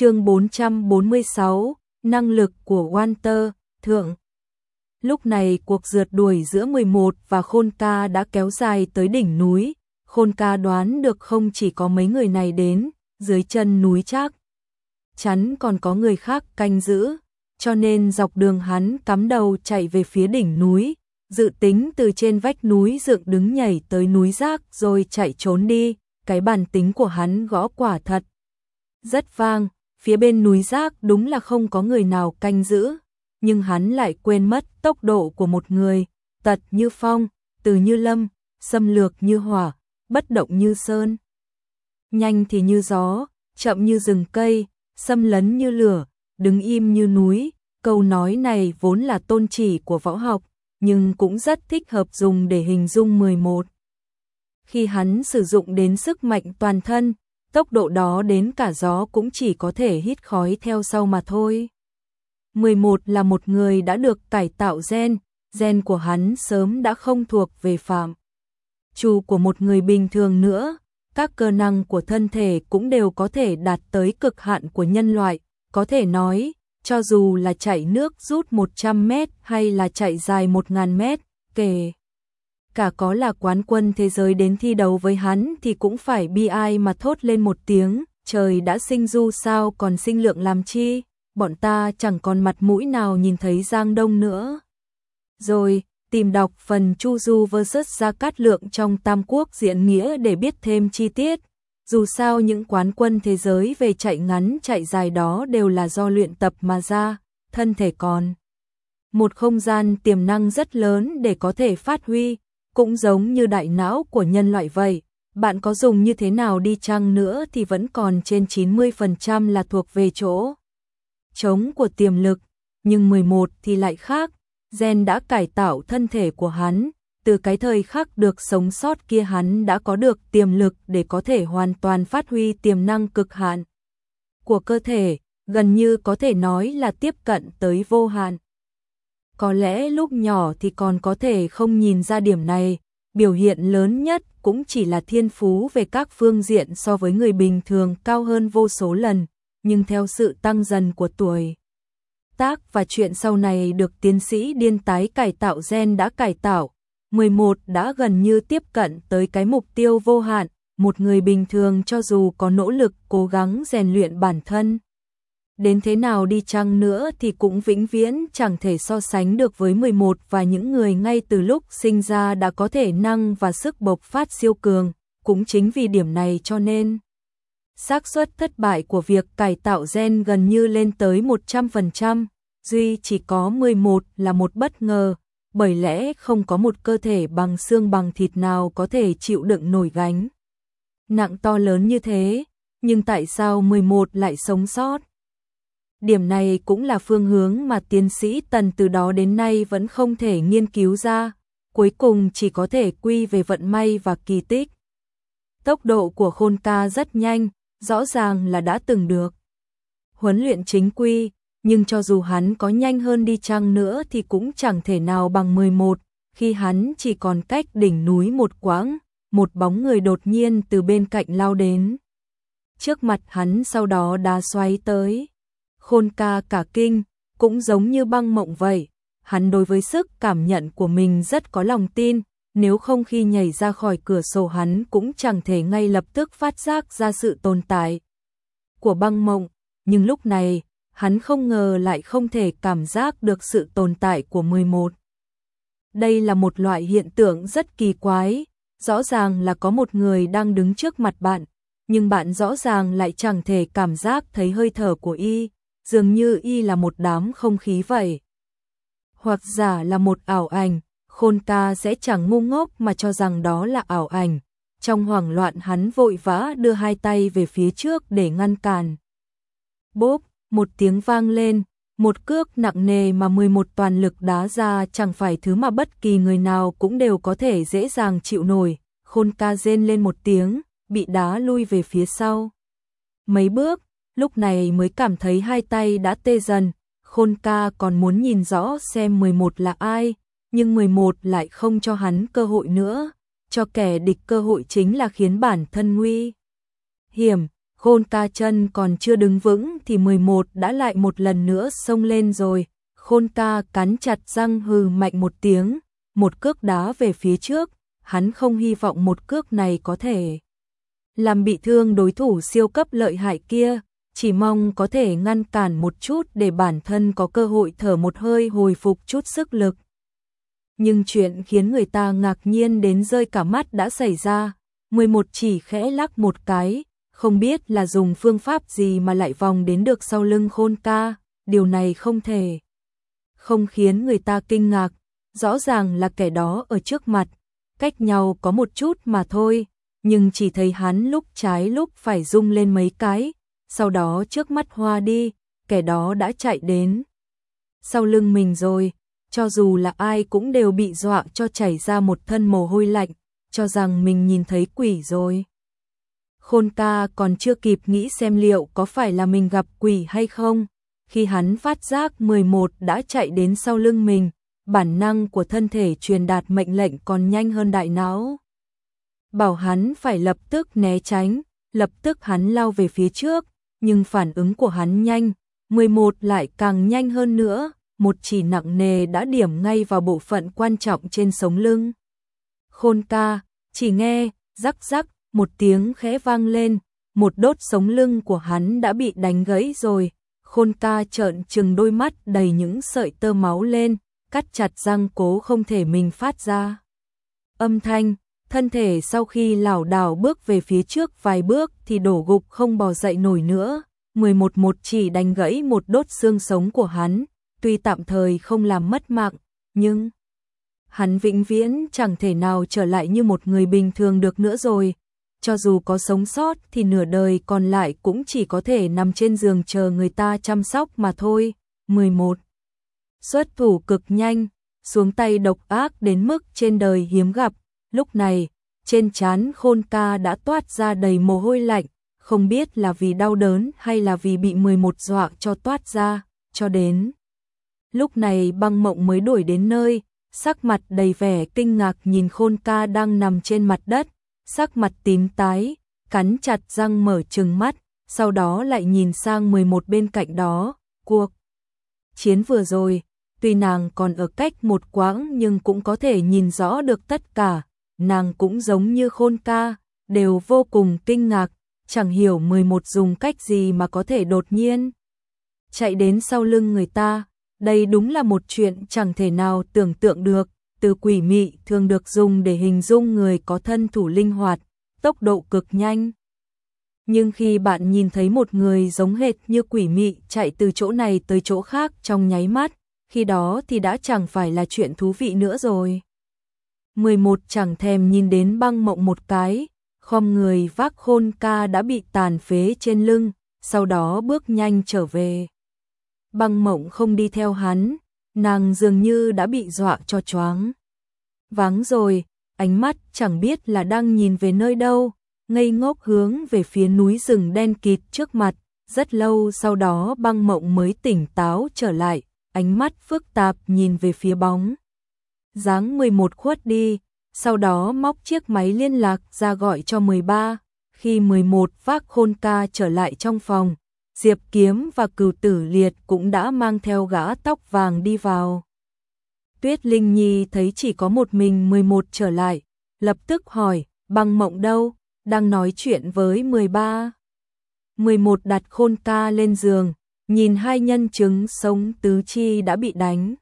chương 446, năng lực của Walter, thượng. Lúc này cuộc rượt đuổi giữa 11 và Khôn Ca đã kéo dài tới đỉnh núi, Khôn Ca đoán được không chỉ có mấy người này đến, dưới chân núi chắc. Chắn còn có người khác canh giữ, cho nên dọc đường hắn cắm đầu chạy về phía đỉnh núi, dự tính từ trên vách núi dựng đứng nhảy tới núi rác rồi chạy trốn đi, cái bản tính của hắn gõ quả thật. Rất vang, phía bên núi rác đúng là không có người nào canh giữ, nhưng hắn lại quên mất tốc độ của một người, tật như phong, từ như lâm, xâm lược như hỏa, bất động như sơn. Nhanh thì như gió, chậm như rừng cây, xâm lấn như lửa, đứng im như núi, câu nói này vốn là tôn chỉ của võ học, nhưng cũng rất thích hợp dùng để hình dung 11. Khi hắn sử dụng đến sức mạnh toàn thân, tốc độ đó đến cả gió cũng chỉ có thể hít khói theo sau mà thôi. 11 là một người đã được cải tạo gen, gen của hắn sớm đã không thuộc về phạm. Chủ của một người bình thường nữa, các cơ năng của thân thể cũng đều có thể đạt tới cực hạn của nhân loại, có thể nói, cho dù là chạy nước rút 100 mét hay là chạy dài 1.000 mét, kể cả có là quán quân thế giới đến thi đấu với hắn thì cũng phải bi ai mà thốt lên một tiếng, trời đã sinh du sao còn sinh lượng làm chi, bọn ta chẳng còn mặt mũi nào nhìn thấy Giang Đông nữa. Rồi, tìm đọc phần Chu Du vs Gia Cát Lượng trong Tam Quốc diễn nghĩa để biết thêm chi tiết. Dù sao những quán quân thế giới về chạy ngắn chạy dài đó đều là do luyện tập mà ra, thân thể còn. Một không gian tiềm năng rất lớn để có thể phát huy, cũng giống như đại não của nhân loại vậy. Bạn có dùng như thế nào đi chăng nữa thì vẫn còn trên 90% là thuộc về chỗ chống của tiềm lực, nhưng 11 thì lại khác, gen đã cải tạo thân thể của hắn, từ cái thời khắc được sống sót kia hắn đã có được tiềm lực để có thể hoàn toàn phát huy tiềm năng cực hạn của cơ thể, gần như có thể nói là tiếp cận tới vô hạn. Có lẽ lúc nhỏ thì còn có thể không nhìn ra điểm này, biểu hiện lớn nhất cũng chỉ là thiên phú về các phương diện so với người bình thường cao hơn vô số lần, nhưng theo sự tăng dần của tuổi. Tác và chuyện sau này được tiến sĩ điên tái cải tạo gen đã cải tạo, 11 đã gần như tiếp cận tới cái mục tiêu vô hạn, một người bình thường cho dù có nỗ lực cố gắng rèn luyện bản thân. Đến thế nào đi chăng nữa thì cũng vĩnh viễn chẳng thể so sánh được với 11 và những người ngay từ lúc sinh ra đã có thể năng và sức bộc phát siêu cường, cũng chính vì điểm này cho nên xác suất thất bại của việc cải tạo gen gần như lên tới 100%, duy chỉ có 11 là một bất ngờ, bởi lẽ không có một cơ thể bằng xương bằng thịt nào có thể chịu đựng nổi gánh. Nặng to lớn như thế, nhưng tại sao 11 lại sống sót? Điểm này cũng là phương hướng mà tiến sĩ Tần từ đó đến nay vẫn không thể nghiên cứu ra, cuối cùng chỉ có thể quy về vận may và kỳ tích. Tốc độ của Khôn Ca rất nhanh, rõ ràng là đã từng được. Huấn luyện chính quy, nhưng cho dù hắn có nhanh hơn đi chăng nữa thì cũng chẳng thể nào bằng 11, khi hắn chỉ còn cách đỉnh núi một quãng, một bóng người đột nhiên từ bên cạnh lao đến. Trước mặt hắn sau đó đá xoáy tới. Khôn ca cả kinh, cũng giống như băng mộng vậy. Hắn đối với sức cảm nhận của mình rất có lòng tin, nếu không khi nhảy ra khỏi cửa sổ hắn cũng chẳng thể ngay lập tức phát giác ra sự tồn tại của băng mộng, nhưng lúc này, hắn không ngờ lại không thể cảm giác được sự tồn tại của 11. Đây là một loại hiện tượng rất kỳ quái, rõ ràng là có một người đang đứng trước mặt bạn, nhưng bạn rõ ràng lại chẳng thể cảm giác thấy hơi thở của y, dường như y là một đám không khí vậy. Hoặc giả là một ảo ảnh, khôn ca sẽ chẳng ngu ngốc mà cho rằng đó là ảo ảnh. Trong hoảng loạn hắn vội vã đưa hai tay về phía trước để ngăn cản. Bốp, một tiếng vang lên, một cước nặng nề mà 11 toàn lực đá ra chẳng phải thứ mà bất kỳ người nào cũng đều có thể dễ dàng chịu nổi. Khôn ca rên lên một tiếng, bị đá lui về phía sau. Mấy bước, lúc này mới cảm thấy hai tay đã tê dần. Khôn ca còn muốn nhìn rõ xem 11 là ai, nhưng 11 lại không cho hắn cơ hội nữa, cho kẻ địch cơ hội chính là khiến bản thân nguy. Hiểm, Khôn ca chân còn chưa đứng vững thì 11 đã lại một lần nữa xông lên rồi. Khôn ca cắn chặt răng hừ mạnh một tiếng, một cước đá về phía trước, hắn không hy vọng một cước này có thể làm bị thương đối thủ siêu cấp lợi hại kia, chỉ mong có thể ngăn cản một chút để bản thân có cơ hội thở một hơi hồi phục chút sức lực. Nhưng chuyện khiến người ta ngạc nhiên đến rơi cả mắt đã xảy ra, 11 chỉ khẽ lắc một cái, không biết là dùng phương pháp gì mà lại vòng đến được sau lưng khôn ca, điều này không thể. Không khiến người ta kinh ngạc, rõ ràng là kẻ đó ở trước mặt, cách nhau có một chút mà thôi, nhưng chỉ thấy hắn lúc trái lúc phải rung lên mấy cái, sau đó trước mắt hoa đi, kẻ đó đã chạy đến. Sau lưng mình rồi, cho dù là ai cũng đều bị dọa cho chảy ra một thân mồ hôi lạnh, cho rằng mình nhìn thấy quỷ rồi. Khôn ca còn chưa kịp nghĩ xem liệu có phải là mình gặp quỷ hay không, khi hắn phát giác 11 đã chạy đến sau lưng mình, bản năng của thân thể truyền đạt mệnh lệnh còn nhanh hơn đại não. Bảo hắn phải lập tức né tránh, lập tức hắn lao về phía trước, nhưng phản ứng của hắn nhanh, 11 lại càng nhanh hơn nữa, một chỉ nặng nề đã điểm ngay vào bộ phận quan trọng trên sống lưng. Khôn ca, chỉ nghe, rắc rắc, một tiếng khẽ vang lên, một đốt sống lưng của hắn đã bị đánh gãy rồi. Khôn ca trợn trừng đôi mắt đầy những sợi tơ máu lên, cắt chặt răng cố không thể mình phát ra. Âm thanh, thân thể sau khi lảo đảo bước về phía trước vài bước thì đổ gục không bò dậy nổi nữa. 11 một chỉ đánh gãy một đốt xương sống của hắn, tuy tạm thời không làm mất mạng, nhưng hắn vĩnh viễn chẳng thể nào trở lại như một người bình thường được nữa rồi. Cho dù có sống sót thì nửa đời còn lại cũng chỉ có thể nằm trên giường chờ người ta chăm sóc mà thôi. 11. Xuất thủ cực nhanh, xuống tay độc ác đến mức trên đời hiếm gặp. Lúc này, trên trán khôn ca đã toát ra đầy mồ hôi lạnh, không biết là vì đau đớn hay là vì bị 11 dọa cho toát ra, cho đến. Lúc này băng mộng mới đuổi đến nơi, sắc mặt đầy vẻ kinh ngạc nhìn khôn ca đang nằm trên mặt đất, sắc mặt tím tái, cắn chặt răng mở trừng mắt, sau đó lại nhìn sang 11 bên cạnh đó, cuộc. Chiến vừa rồi, tuy nàng còn ở cách một quãng nhưng cũng có thể nhìn rõ được tất cả, nàng cũng giống như khôn ca, đều vô cùng kinh ngạc, chẳng hiểu 11 dùng cách gì mà có thể đột nhiên chạy đến sau lưng người ta, đây đúng là một chuyện chẳng thể nào tưởng tượng được, từ quỷ mị thường được dùng để hình dung người có thân thủ linh hoạt, tốc độ cực nhanh. Nhưng khi bạn nhìn thấy một người giống hệt như quỷ mị chạy từ chỗ này tới chỗ khác trong nháy mắt, khi đó thì đã chẳng phải là chuyện thú vị nữa rồi. 11 chẳng thèm nhìn đến băng mộng một cái, khom người vác khôn ca đã bị tàn phế trên lưng, sau đó bước nhanh trở về. Băng mộng không đi theo hắn, nàng dường như đã bị dọa cho choáng. Vắng rồi, ánh mắt chẳng biết là đang nhìn về nơi đâu, ngây ngốc hướng về phía núi rừng đen kịt trước mặt, rất lâu sau đó băng mộng mới tỉnh táo trở lại, ánh mắt phức tạp nhìn về phía bóng. Dáng 11 khuất đi, sau đó móc chiếc máy liên lạc ra gọi cho 13, khi 11 vác khôn ca trở lại trong phòng, Diệp Kiếm và Cửu Tử Liệt cũng đã mang theo gã tóc vàng đi vào. Tuyết Linh Nhi thấy chỉ có một mình 11 trở lại, lập tức hỏi, băng mộng đâu, đang nói chuyện với 13. 11 đặt khôn ca lên giường, nhìn hai nhân chứng sống tứ chi đã bị đánh.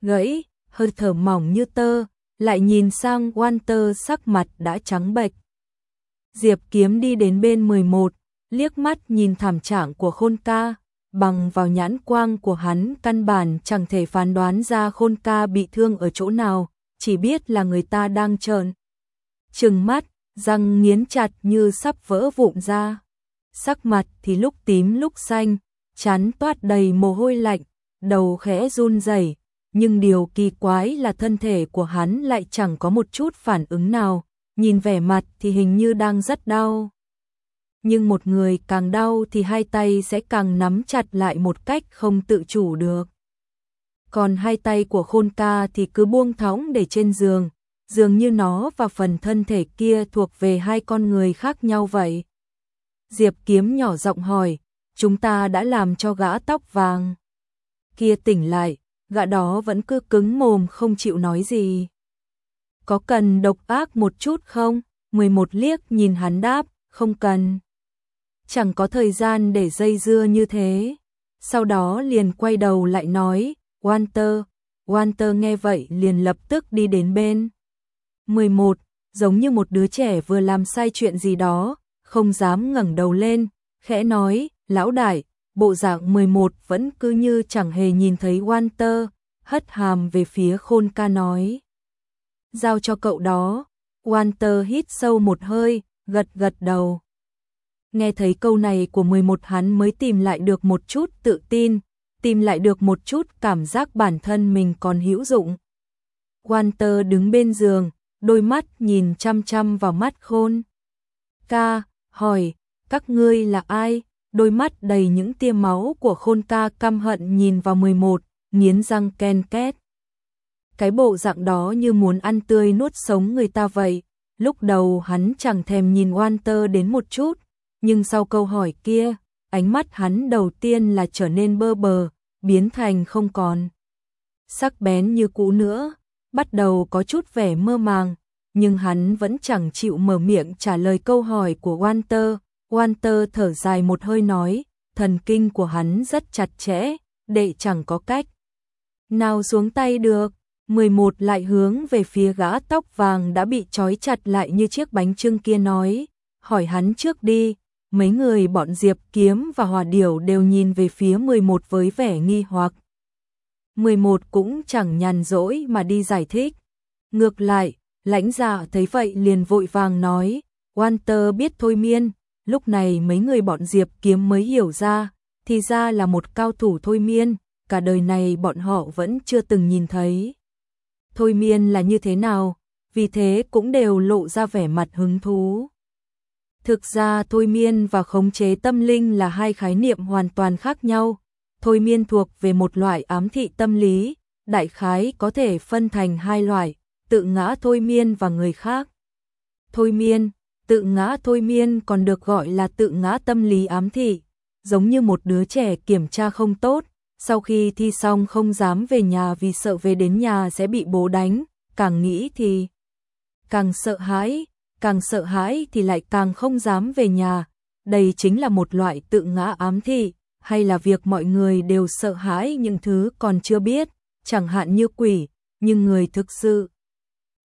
Gãy, hơi thở mỏng như tơ, lại nhìn sang Walter sắc mặt đã trắng bệch. Diệp kiếm đi đến bên 11, liếc mắt nhìn thảm trạng của khôn ca, bằng vào nhãn quang của hắn căn bản chẳng thể phán đoán ra khôn ca bị thương ở chỗ nào, chỉ biết là người ta đang trợn. Trừng mắt, răng nghiến chặt như sắp vỡ vụn ra. Sắc mặt thì lúc tím lúc xanh, chán toát đầy mồ hôi lạnh, đầu khẽ run rẩy, nhưng điều kỳ quái là thân thể của hắn lại chẳng có một chút phản ứng nào, nhìn vẻ mặt thì hình như đang rất đau nhưng một người càng đau thì hai tay sẽ càng nắm chặt lại một cách không tự chủ được. Còn hai tay của khôn ca thì cứ buông thõng để trên giường, dường như nó và phần thân thể kia thuộc về hai con người khác nhau vậy. Diệp Kiếm nhỏ giọng hỏi, chúng ta đã làm cho gã tóc vàng. Kia tỉnh lại, gã đó vẫn cứ cứng mồm không chịu nói gì. Có cần độc ác một chút không? 11 liếc nhìn hắn đáp, không cần. Chẳng có thời gian để dây dưa như thế. Sau đó liền quay đầu lại nói, Walter, Walter nghe vậy liền lập tức đi đến bên. 11, giống như một đứa trẻ vừa làm sai chuyện gì đó, không dám ngẩng đầu lên, khẽ nói, lão đại, bộ dạng 11 vẫn cứ như chẳng hề nhìn thấy Walter, hất hàm về phía khôn ca nói. Giao cho cậu đó, Walter hít sâu một hơi, gật gật đầu. Nghe thấy câu này của 11 hắn mới tìm lại được một chút tự tin, tìm lại được một chút cảm giác bản thân mình còn hữu dụng. Walter đứng bên giường, đôi mắt nhìn chăm chăm vào mắt khôn. Ca, hỏi, các ngươi là ai? Đôi mắt đầy những tia máu của khôn ca căm hận nhìn vào 11, nghiến răng ken két. Cái bộ dạng đó như muốn ăn tươi nuốt sống người ta vậy. Lúc đầu hắn chẳng thèm nhìn Walter đến một chút, nhưng sau câu hỏi kia, ánh mắt hắn đầu tiên là trở nên bơ bờ, biến thành không còn. Sắc bén như cũ nữa, bắt đầu có chút vẻ mơ màng, nhưng hắn vẫn chẳng chịu mở miệng trả lời câu hỏi của Walter. Walter thở dài một hơi nói, thần kinh của hắn rất chặt chẽ, đệ chẳng có cách. Nào xuống tay được, 11 lại hướng về phía gã tóc vàng đã bị trói chặt lại như chiếc bánh trưng kia nói, hỏi hắn trước đi, mấy người bọn Diệp Kiếm và Hòa Điểu đều nhìn về phía 11 với vẻ nghi hoặc. 11 cũng chẳng nhàn rỗi mà đi giải thích. Ngược lại, lãnh giả thấy vậy liền vội vàng nói, Walter biết thôi miên, lúc này mấy người bọn Diệp Kiếm mới hiểu ra, thì ra là một cao thủ thôi miên, cả đời này bọn họ vẫn chưa từng nhìn thấy. Thôi miên là như thế nào, vì thế cũng đều lộ ra vẻ mặt hứng thú. Thực ra thôi miên và khống chế tâm linh là hai khái niệm hoàn toàn khác nhau. Thôi miên thuộc về một loại ám thị tâm lý, đại khái có thể phân thành hai loại, tự ngã thôi miên và người khác. Thôi miên, tự ngã thôi miên còn được gọi là tự ngã tâm lý ám thị, giống như một đứa trẻ kiểm tra không tốt, sau khi thi xong không dám về nhà vì sợ về đến nhà sẽ bị bố đánh, càng nghĩ thì càng sợ hãi, càng sợ hãi thì lại càng không dám về nhà. Đây chính là một loại tự ngã ám thị, hay là việc mọi người đều sợ hãi những thứ còn chưa biết, chẳng hạn như quỷ, nhưng người thực sự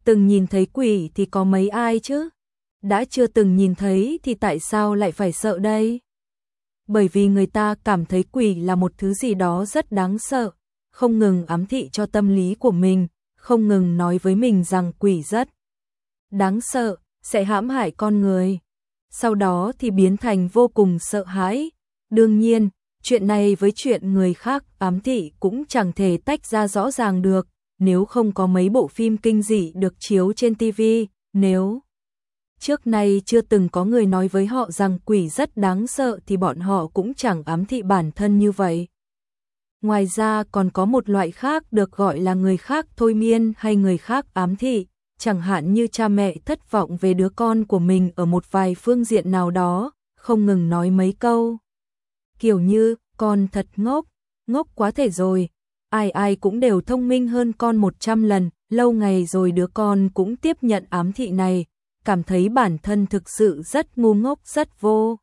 từng nhìn thấy quỷ thì có mấy ai chứ? Đã chưa từng nhìn thấy thì tại sao lại phải sợ đây? Bởi vì người ta cảm thấy quỷ là một thứ gì đó rất đáng sợ, không ngừng ám thị cho tâm lý của mình, không ngừng nói với mình rằng quỷ rất đáng sợ, sẽ hãm hại con người. Sau đó thì biến thành vô cùng sợ hãi. Đương nhiên, chuyện này với chuyện người khác ám thị cũng chẳng thể tách ra rõ ràng được, nếu không có mấy bộ phim kinh dị được chiếu trên TV, nếu trước nay chưa từng có người nói với họ rằng quỷ rất đáng sợ thì bọn họ cũng chẳng ám thị bản thân như vậy. Ngoài ra còn có một loại khác được gọi là người khác thôi miên hay người khác ám thị, chẳng hạn như cha mẹ thất vọng về đứa con của mình ở một vài phương diện nào đó, không ngừng nói mấy câu. Kiểu như, con thật ngốc, ngốc quá thể rồi, ai ai cũng đều thông minh hơn con 100 lần, lâu ngày rồi đứa con cũng tiếp nhận ám thị này, cảm thấy bản thân thực sự rất ngu ngốc rất vô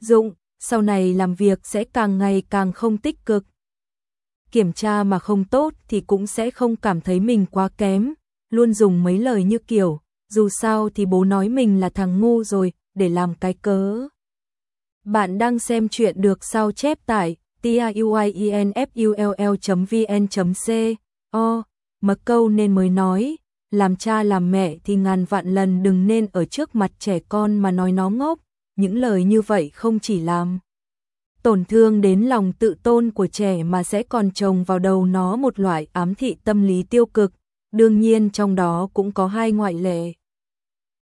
dụng, sau này làm việc sẽ càng ngày càng không tích cực. Kiểm tra mà không tốt thì cũng sẽ không cảm thấy mình quá kém, luôn dùng mấy lời như kiểu, dù sao thì bố nói mình là thằng ngu rồi, để làm cái cớ. Bạn đang xem chuyện được sao chép tại tiuinfull.vn.c o, mật câu nên mới nói, làm cha làm mẹ thì ngàn vạn lần đừng nên ở trước mặt trẻ con mà nói nó ngốc, những lời như vậy không chỉ làm tổn thương đến lòng tự tôn của trẻ mà sẽ còn trồng vào đầu nó một loại ám thị tâm lý tiêu cực, Đương nhiên trong đó cũng có hai ngoại lệ.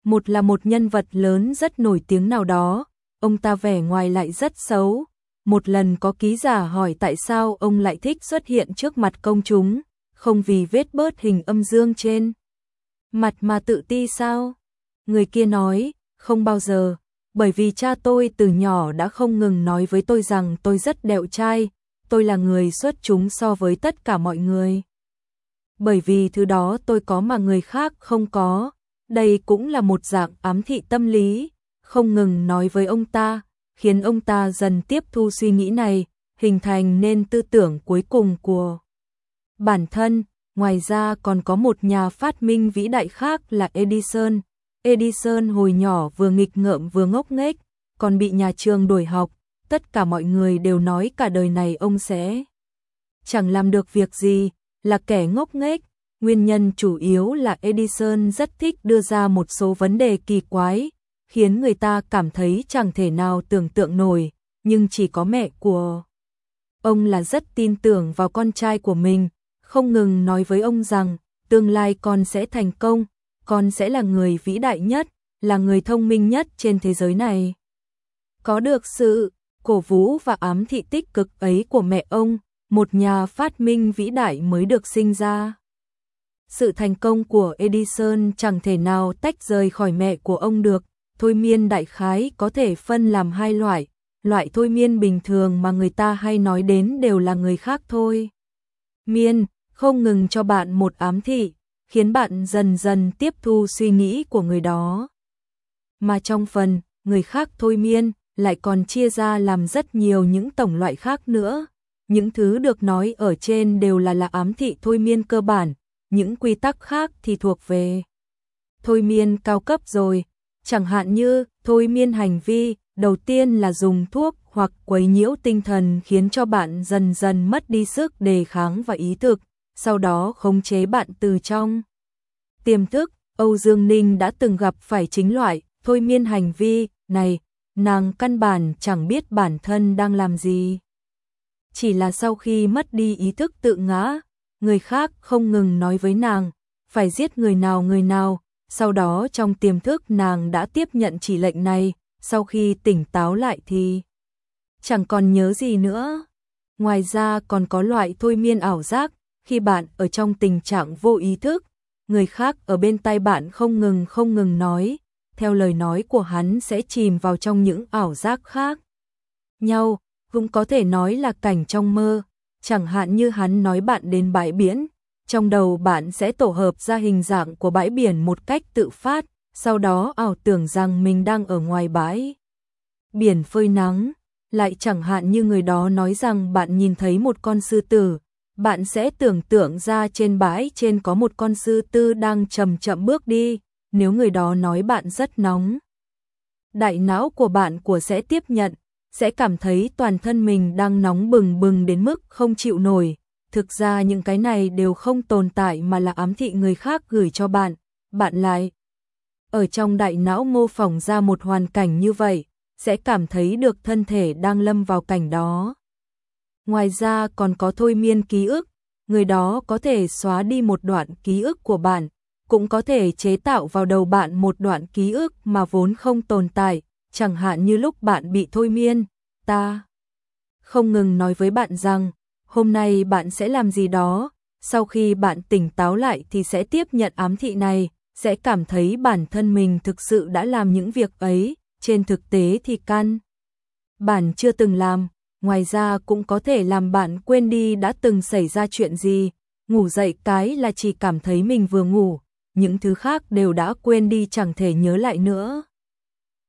Một là một nhân vật lớn rất nổi tiếng nào đó, ông ta vẻ ngoài lại rất xấu. Một lần có ký giả hỏi tại sao ông lại thích xuất hiện trước mặt công chúng, không vì vết bớt hình âm dương trên mặt mà tự ti sao? Người kia nói, không bao giờ, bởi vì cha tôi từ nhỏ đã không ngừng nói với tôi rằng tôi rất đẹo trai, tôi là người xuất chúng so với tất cả mọi người. Bởi vì thứ đó tôi có mà người khác không có, đây cũng là một dạng ám thị tâm lý, không ngừng nói với ông ta, khiến ông ta dần tiếp thu suy nghĩ này, hình thành nên tư tưởng cuối cùng của bản thân. Ngoài ra còn có một nhà phát minh vĩ đại khác là Edison. Edison hồi nhỏ vừa nghịch ngợm vừa ngốc nghếch, còn bị nhà trường đuổi học, tất cả mọi người đều nói cả đời này ông sẽ chẳng làm được việc gì, là kẻ ngốc nghếch. Nguyên nhân chủ yếu là Edison rất thích đưa ra một số vấn đề kỳ quái, khiến người ta cảm thấy chẳng thể nào tưởng tượng nổi, nhưng chỉ có mẹ của ông là rất tin tưởng vào con trai của mình, không ngừng nói với ông rằng tương lai con sẽ thành công, con sẽ là người vĩ đại nhất, là người thông minh nhất trên thế giới này. Có được sự cổ vũ và ám thị tích cực ấy của mẹ ông, một nhà phát minh vĩ đại mới được sinh ra. Sự thành công của Edison chẳng thể nào tách rời khỏi mẹ của ông được, thôi miên đại khái có thể phân làm hai loại, loại thôi miên bình thường mà người ta hay nói đến đều là người khác thôi. Miên, không ngừng cho bạn một ám thị, khiến bạn dần dần tiếp thu suy nghĩ của người đó. Mà trong phần, người khác thôi miên, lại còn chia ra làm rất nhiều những tổng loại khác nữa. Những thứ được nói ở trên đều là là ám thị thôi miên cơ bản, những quy tắc khác thì thuộc về thôi miên cao cấp rồi, chẳng hạn như thôi miên hành vi, đầu tiên là dùng thuốc hoặc quấy nhiễu tinh thần khiến cho bạn dần dần mất đi sức đề kháng và ý thực, sau đó khống chế bạn từ trong. Tiềm thức, Âu Dương Ninh đã từng gặp phải chính loại thôi miên hành vi này, nàng căn bản chẳng biết bản thân đang làm gì. Chỉ là sau khi mất đi ý thức tự ngã, người khác không ngừng nói với nàng, phải giết người nào người nào, sau đó trong tiềm thức nàng đã tiếp nhận chỉ lệnh này, sau khi tỉnh táo lại thì chẳng còn nhớ gì nữa. Ngoài ra còn có loại thôi miên ảo giác, khi bạn ở trong tình trạng vô ý thức, người khác ở bên tai bạn không ngừng không ngừng nói, theo lời nói của hắn sẽ chìm vào trong những ảo giác khác. Nhau, cũng có thể nói là cảnh trong mơ, chẳng hạn như hắn nói bạn đến bãi biển, trong đầu bạn sẽ tổ hợp ra hình dạng của bãi biển một cách tự phát, sau đó ảo tưởng rằng mình đang ở ngoài bãi. Biển phơi nắng, lại chẳng hạn như người đó nói rằng bạn nhìn thấy một con sư tử, bạn sẽ tưởng tượng ra trên bãi trên có một con sư tư đang chậm chậm bước đi, nếu người đó nói bạn rất nóng. Đại não của bạn của sẽ tiếp nhận, sẽ cảm thấy toàn thân mình đang nóng bừng bừng đến mức không chịu nổi. Thực ra những cái này đều không tồn tại mà là ám thị người khác gửi cho bạn, bạn lại. Ở trong đại não mô phỏng ra một hoàn cảnh như vậy, sẽ cảm thấy được thân thể đang lâm vào cảnh đó. Ngoài ra còn có thôi miên ký ức, người đó có thể xóa đi một đoạn ký ức của bạn, cũng có thể chế tạo vào đầu bạn một đoạn ký ức mà vốn không tồn tại, chẳng hạn như lúc bạn bị thôi miên, ta không ngừng nói với bạn rằng, hôm nay bạn sẽ làm gì đó, sau khi bạn tỉnh táo lại thì sẽ tiếp nhận ám thị này, sẽ cảm thấy bản thân mình thực sự đã làm những việc ấy, trên thực tế thì căn. Bạn chưa từng làm, ngoài ra cũng có thể làm bạn quên đi đã từng xảy ra chuyện gì, ngủ dậy cái là chỉ cảm thấy mình vừa ngủ, những thứ khác đều đã quên đi chẳng thể nhớ lại nữa.